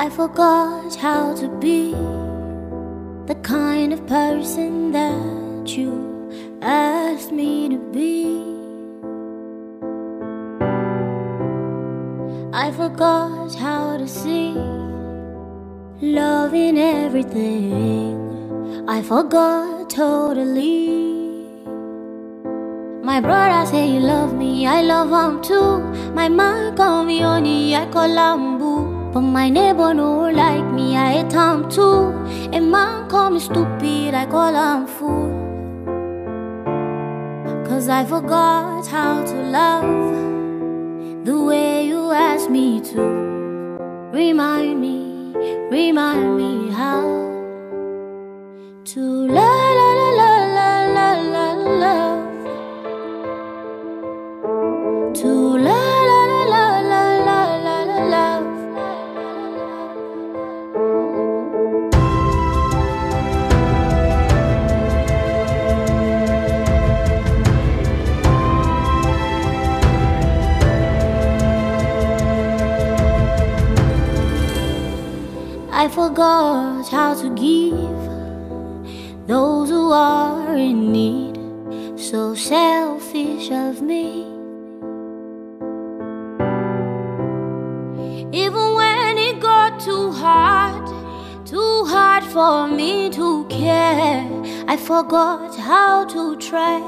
I forgot how to be the kind of person that you asked me to be. I forgot how to see love in everything. I forgot totally. My brother say you love me, I love him too. My man call me honey, I call him boo. But my neighbor no like me, I hate him too. A man call me stupid, I call him fool. Cause I forgot how to love the way you asked me to. Remind me, remind me how to la forgot how to give those who are in need. So selfish of me. Even when it got too hard, too hard for me to care, I forgot how to try.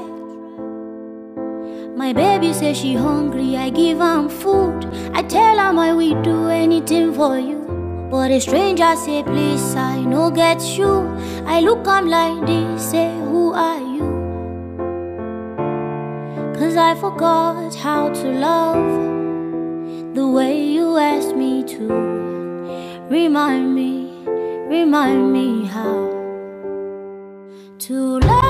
My baby says she hungry, I give her food. I tell her I will do anything for you. But a stranger say, please, I no get you. I look am like this, say, who are you? Cause I forgot how to love the way you asked me to. Remind me, remind me how to la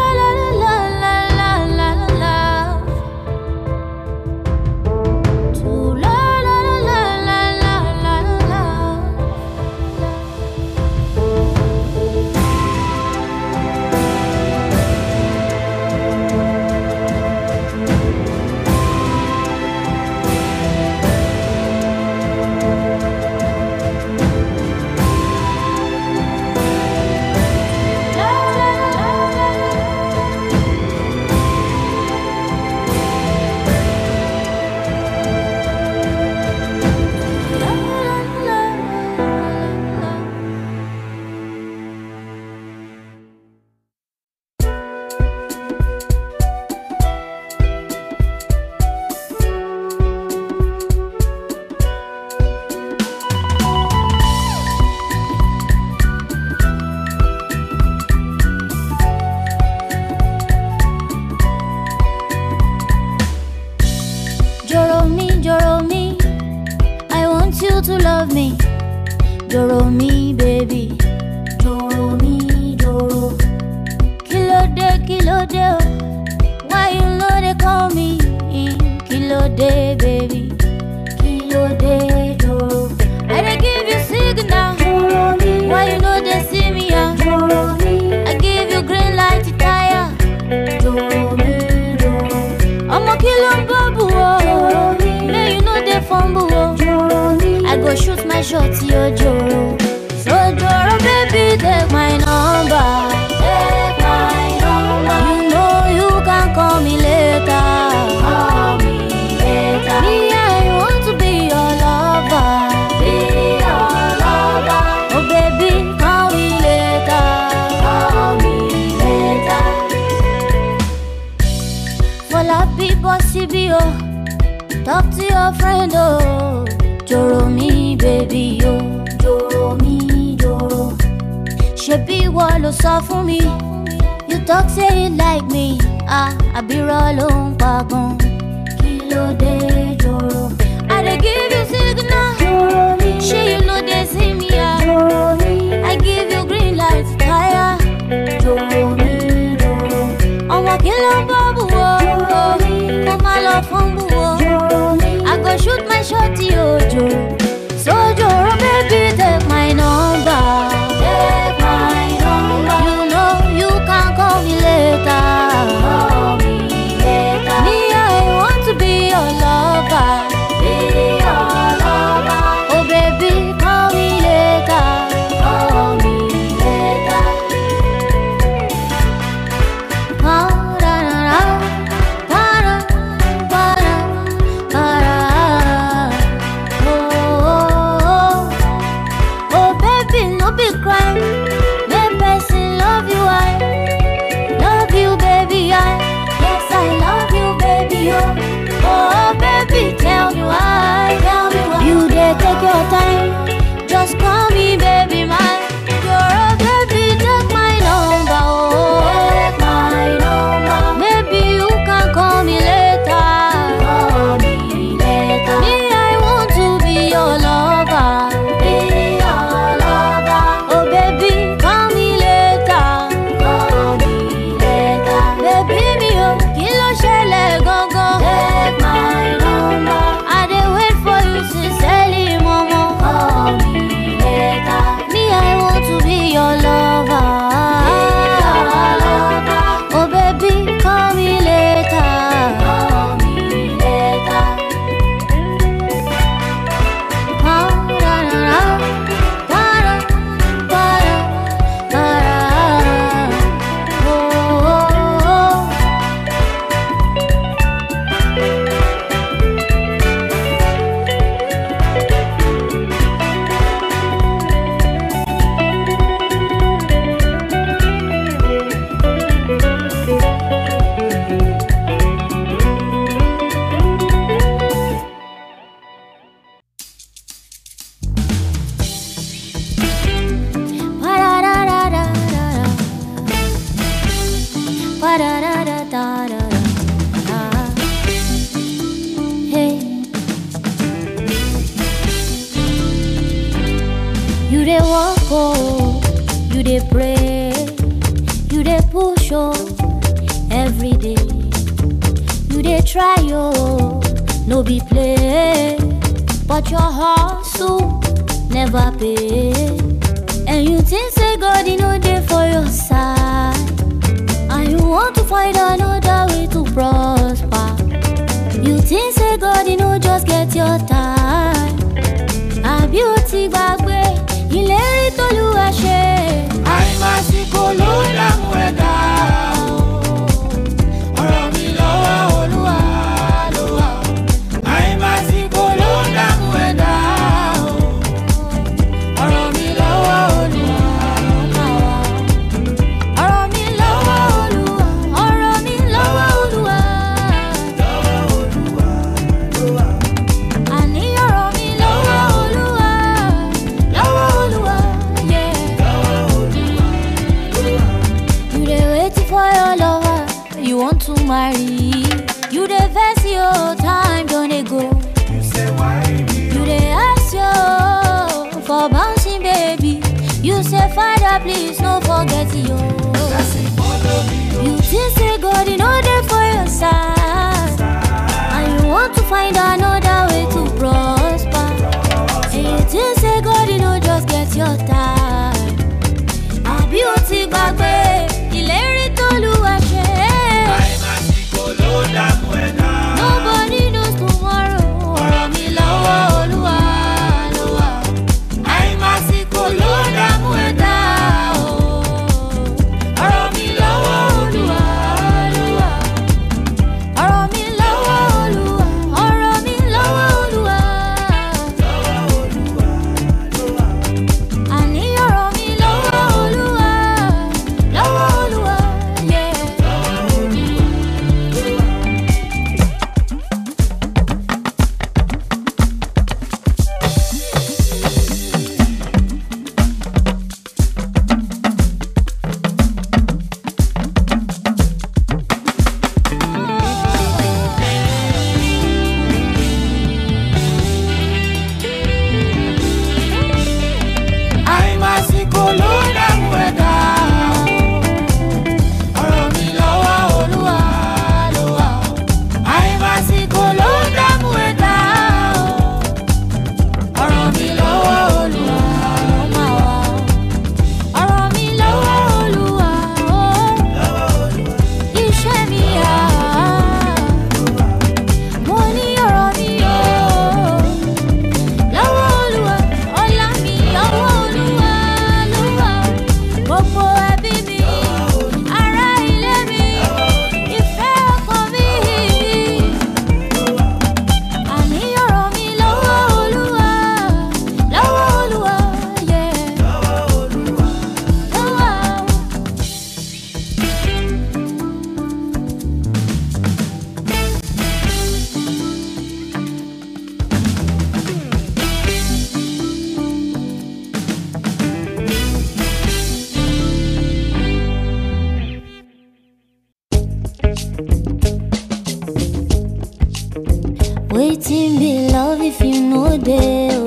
day, oh, if you know there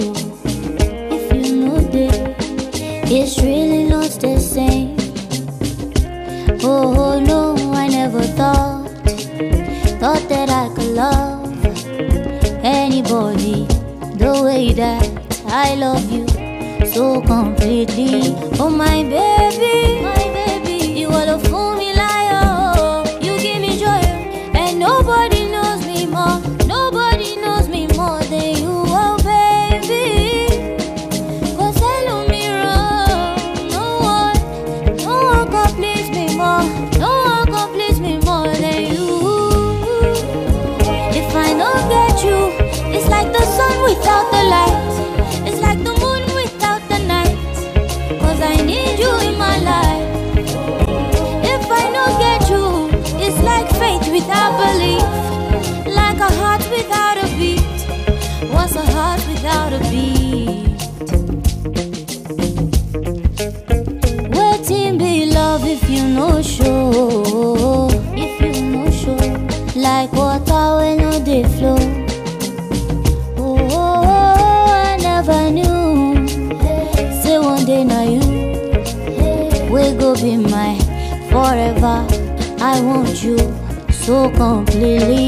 if you day, it's really not the same. Oh, oh no, I never thought, thought that I could love anybody the way that I love you so completely. Oh my baby, so completely.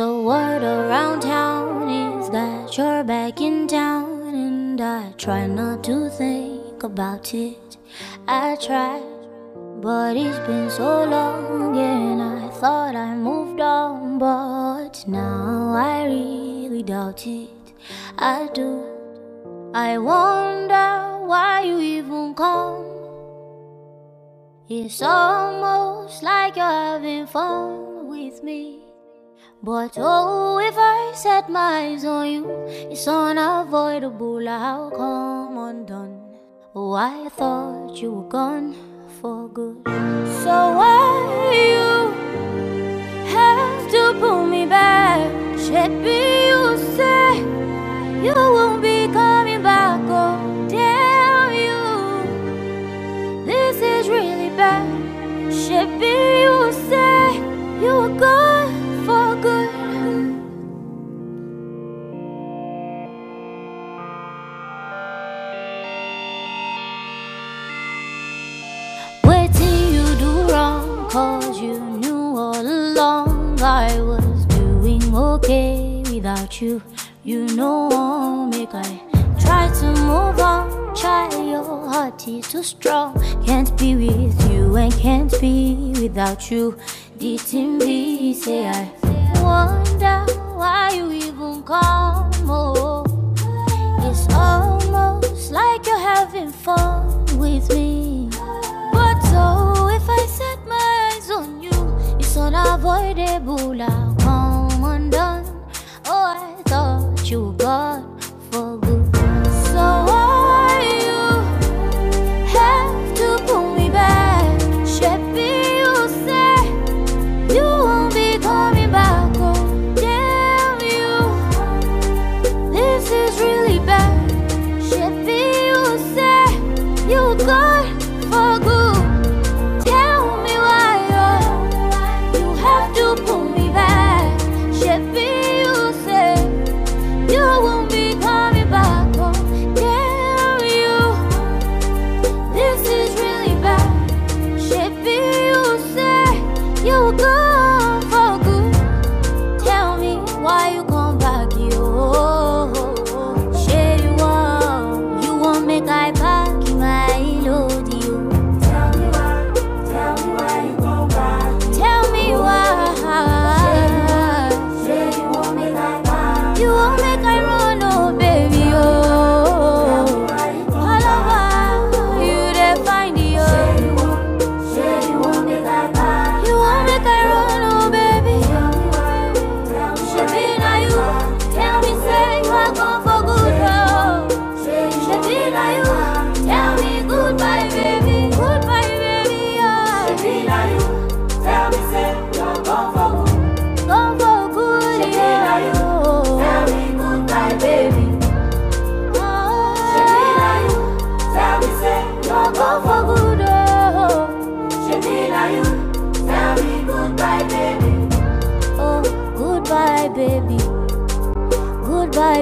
The word around town is that you're back in town, and I try not to think about it. I try, but it's been so long, and I thought I moved on, but now I really doubt it. I do. I wonder why you even come. It's almost like you're having fun with me. But oh, if I set my eyes on you, it's unavoidable. I'll come undone. Oh, I thought you were gone for good. So why you have to pull me back? Maybe you say you won't be coming back. Oh, damn you. This is really bad. Maybe you say you were gone cause you knew all along I was doing okay without you. You know, make I try to move on. Try your heart is too strong. Can't be with you and can't be without you. Didn't be say I wonder why you even come. Oh, it's almost like you're having fun with me. Unavoidable. I'll come undone. Oh, I thought you got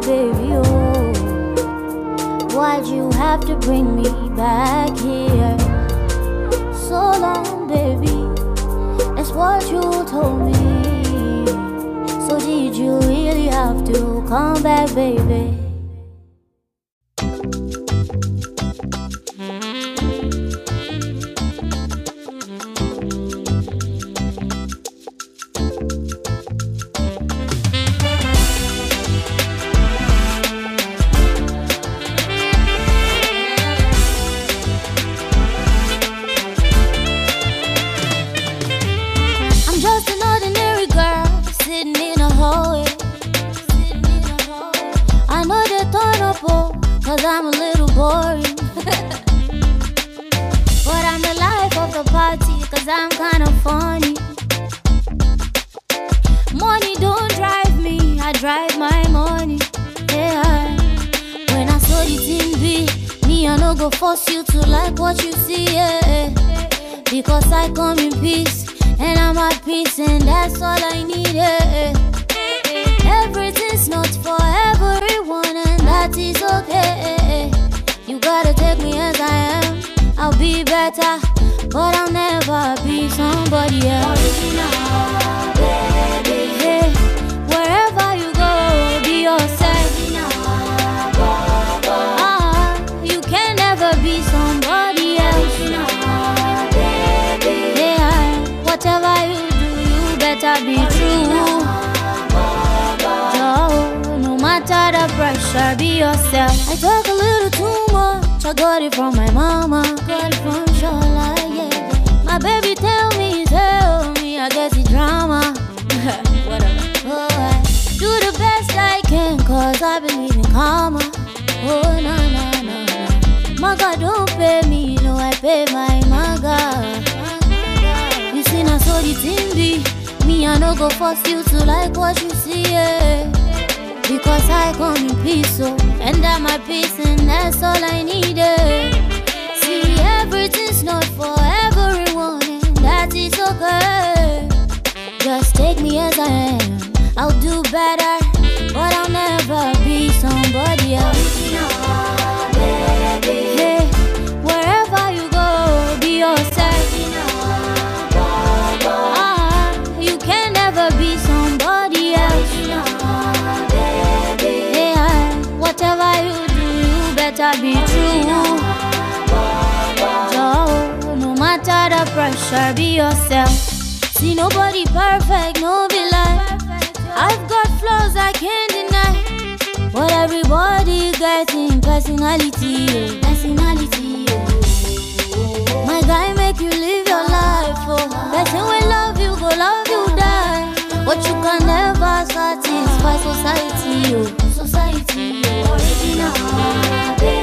Goodbye, baby. Oh, why'd you have to bring me back here? So long, baby. That's what you told me. So, did you really have to come back, baby? Boring. but I'm the life of the party, cause I'm kinda funny. Money don't drive me, I drive my money. Yeah. When I saw the thing be, me, I no go force you to like what you see, yeah. Because I come in peace, and I'm at peace, and that's all I need, yeah. Everything's not for everyone, and that is okay. Gotta take me as I am, I'll be better, but I'll never be somebody else. Hey, wherever you go, be yourself. Ah, you can never be somebody else. Yeah, whatever you do, you better be true. No matter the pressure, be yourself. I talk I got it from my mama, got it from Shola, yeah. My baby tell me, tell me, I guess it's drama. Whatever. Oh, I do the best I can, cause I believe in karma. Oh, na na na na. Maga don't pay me, no, I pay my maga. You see, now so the thing be. Me, I no go force you to like what you see, yeah. Because I come in peace, so and I'm at peace, and that's all I needed. See, everything's not for everyone, and that is okay. Just take me as I am. I'll do better, be true. Joe. no matter the pressure, be yourself. See nobody perfect, no villain. I've got flaws I can't deny, but everybody got in personality. Personality. My guy make you live your life. Oh, person will love you, go love you die. But you can never satisfy society. Oh. Society. Original.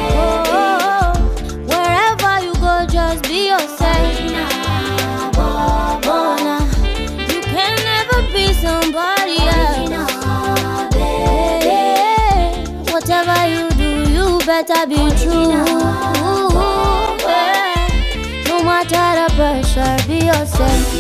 Better be true. No matter the pressure, be yourself.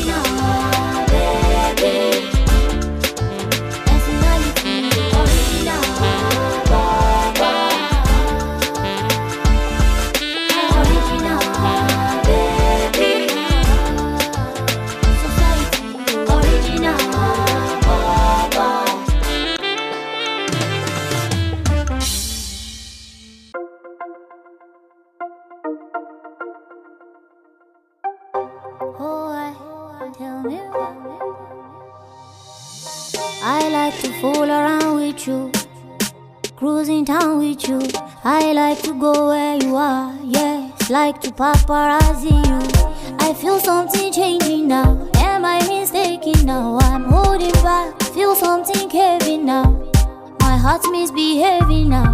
Like to paparazzi you. I feel something changing now. Am I mistaken now? I'm holding back, feel something heavy now. My heart misbehaving now.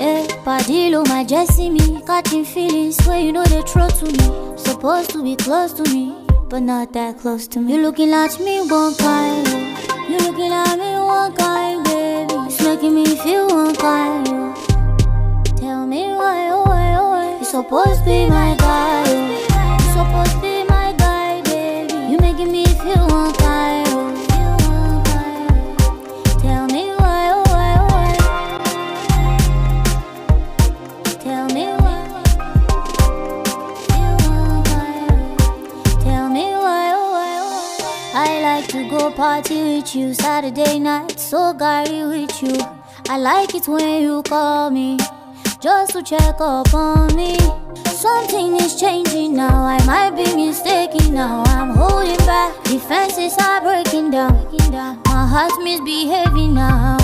Eh, Padillo, my Jesse me, catching feelings where you know they throw to me. Supposed to be close to me, but not that close to me. You're looking at me one kind, You're looking at me one kind, baby. It's making me feel one kind. Supposed to be my guy, oh. You're supposed to be my guy, baby. You making me feel one kind, oh. Tell me why, oh why, oh why. Tell me. You why. Tell me why, oh why, oh why. I like to go party with you Saturday night, so gary with you. I like it when you call me just to check up on me. Something is changing now. I might be mistaken now. I'm holding back. Defenses are breaking down. My heart's misbehaving now.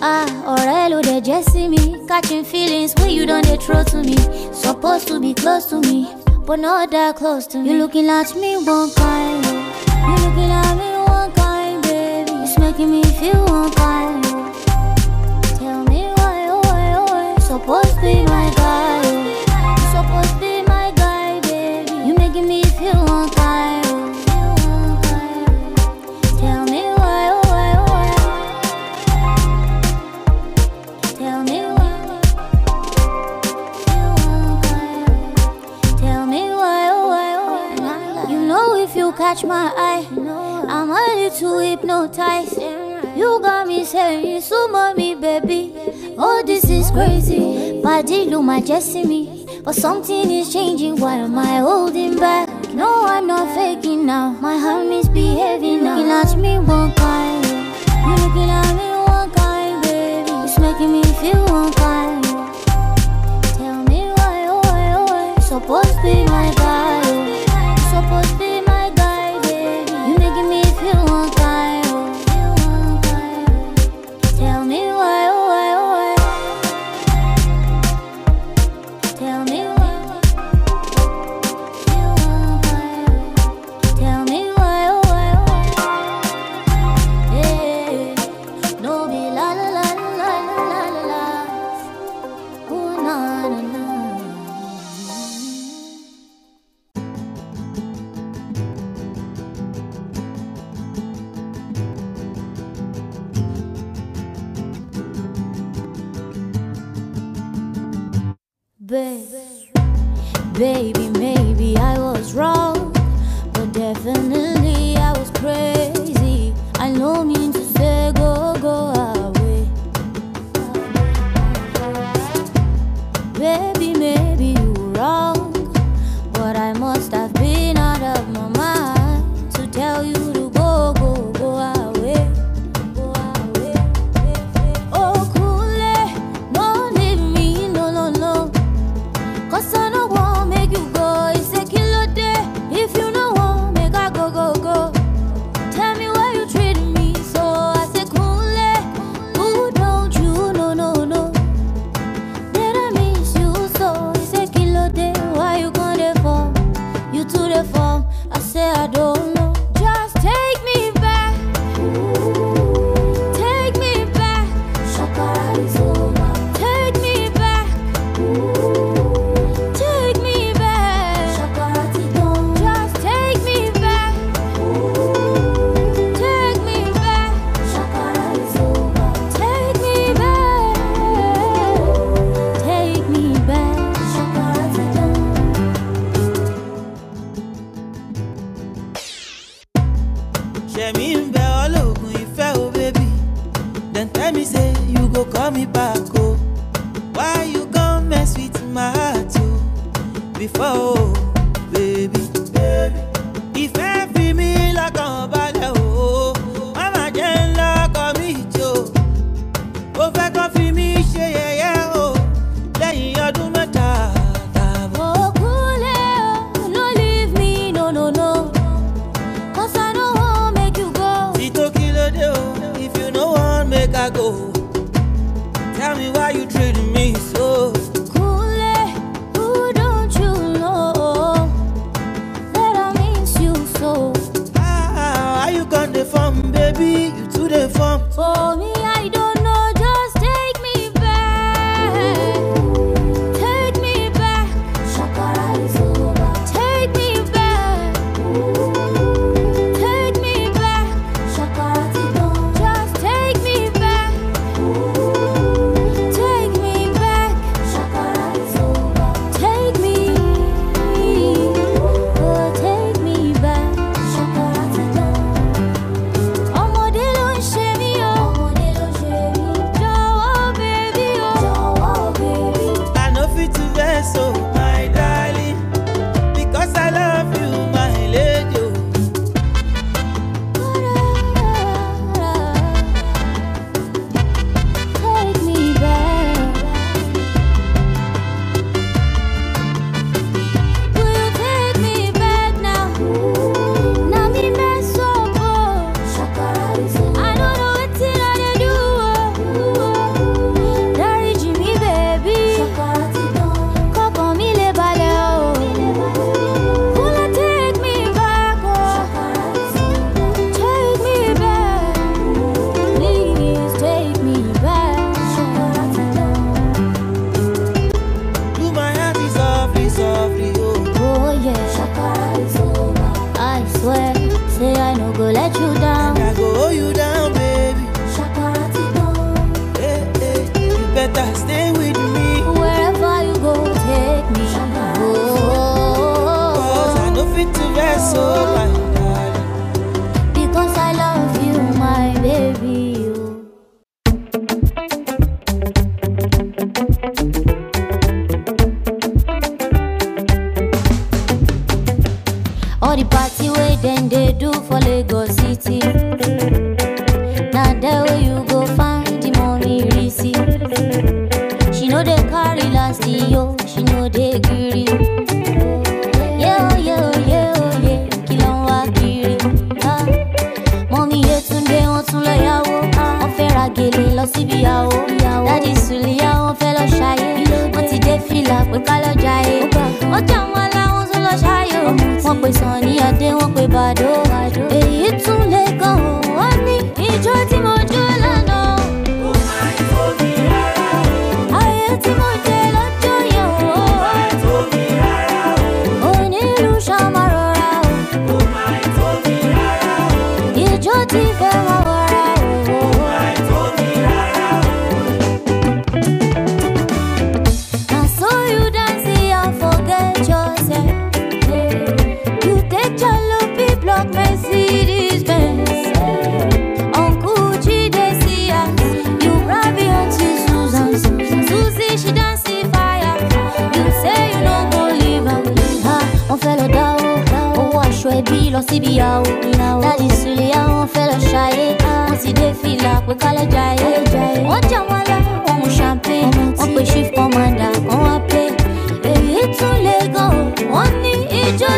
Ah, Aurelio, they just see me catching feelings when you don't they throw to me. Supposed to be close to me, but not that close to me. You looking at me one kind, you looking at me one kind, baby. It's making me feel one kind. Be my guy. You're supposed to be my guy, baby. You making me feel one kind. Tell me why, why, why. Tell me why. You why, why. You know if you catch my eye, I'm a little hypnotized. You got me saying, so mommy, baby. Oh, this is crazy. Body look my Jesse me. But something is changing. Why am I holding back? No, I'm not faking now. My heart misbehaving now. Looking at me one kind. You looking at me one kind, baby. It's making me feel one kind. mọ́mí Yétúndé wọ́n tún lọ yáwó wọ́n fẹ́ ra gèlè lọ síbi yàwó dádì sùlíyà wọ́n fẹ́ lọ ṣayé wọ́n ti dé fìlà pé ká lọ jayé wọ́n jẹ́ àwọn aláwọ̀ tún lọ ṣayó wọ́n pè Sunny Adé wọ́n pè bàdó èyí tún lè gan-an wọ́n ní ijó tí mo jó lọ. síbi ìyàwó dáàdì sùlẹ̀ ìyàwó fẹ́ lọ ṣayé wọ́n sì dé fìlà pé kálẹ̀ jayé wọ́n jà wọ́n lọ wọ́n mu champagne wọ́n pe chief commander wọ́n wá pé èyí tún lè gan wọ́n ní ijó.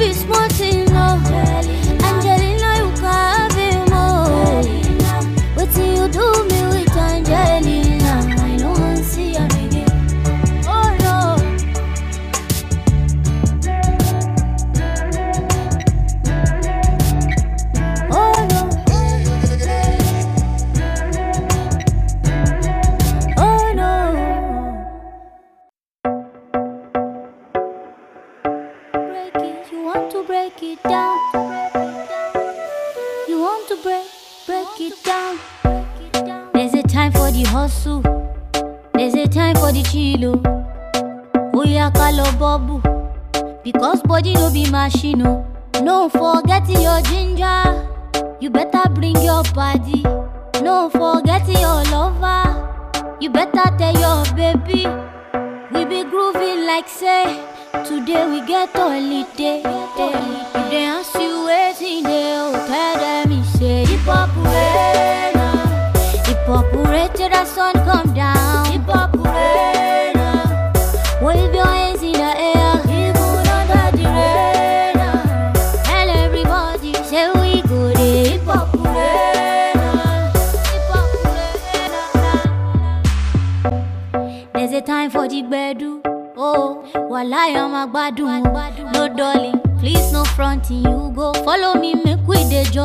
This moi,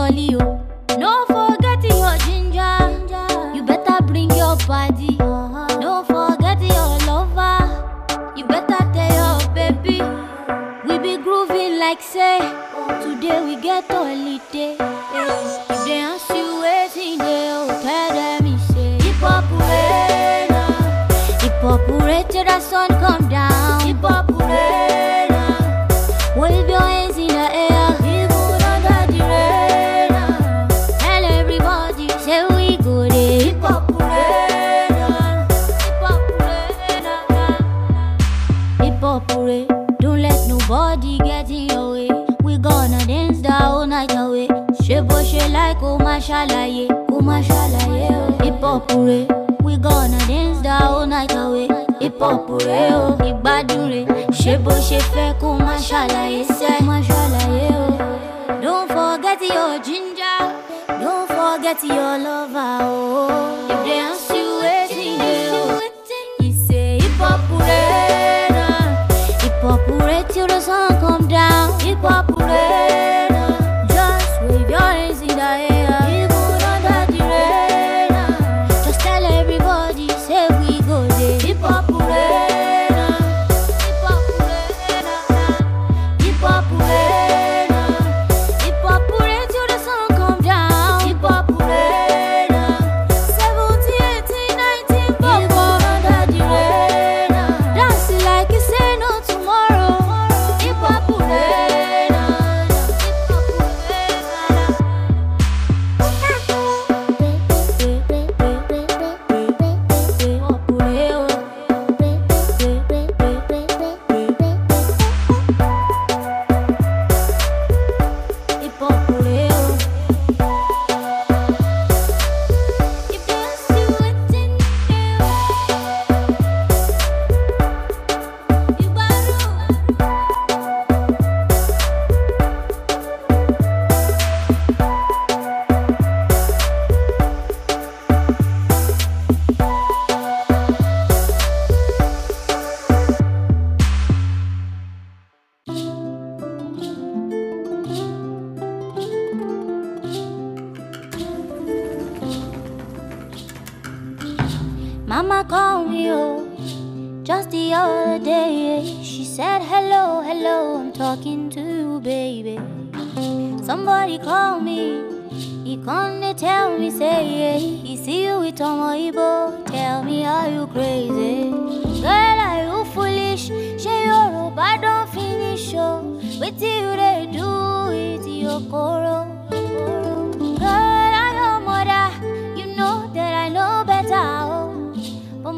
Molly, oh. No forgetting your ginger. You better bring your body. No forgetting your lover. You better tell your baby. We be grooving like say. Today we get holiday. If they ask you waiting, they'll tell them it's a hip hop Hip till the sun come down. Hip hop shalaye, kuma shalaye o. Oh. Hip hop re, we gonna dance the whole night away. Hip hop re o, oh. ìgbádùn re, ṣe ṣe fẹ́ kó má ṣàlàyé sẹ́. Má ṣàlàyé o. Don't forget your ginger, don't forget your lover o. Oh. If they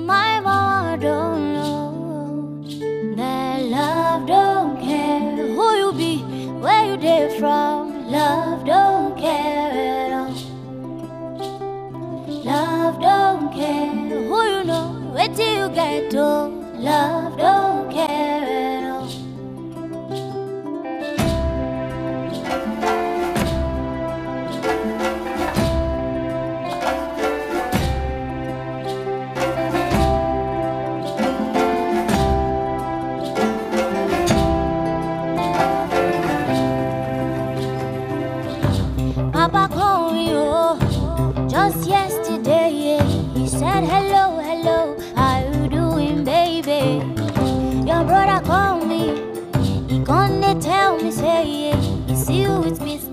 my mama don't know that love don't care who you be, where you dey from. Love don't care at all. Love don't care who you know, where till you get to. Love don't.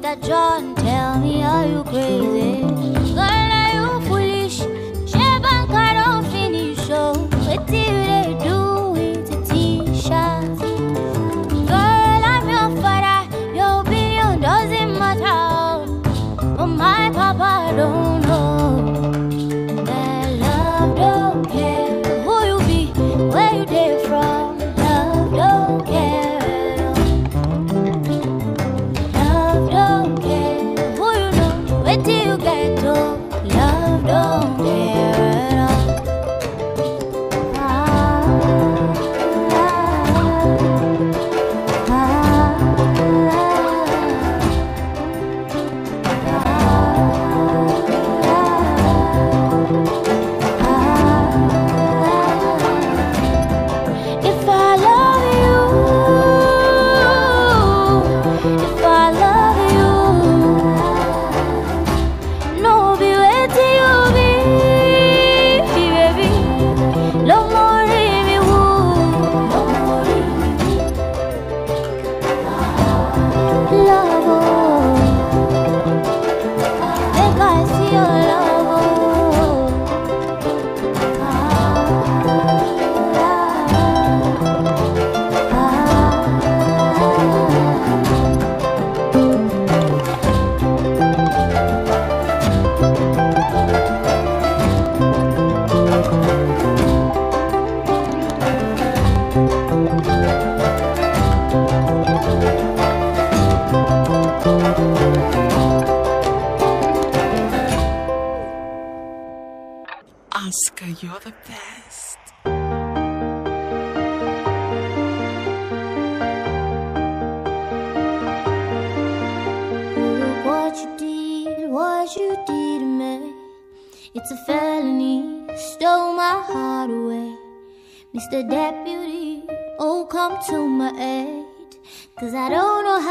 Dr. John, tell me, are you crazy?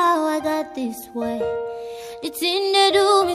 how I got this way. It's in the doom,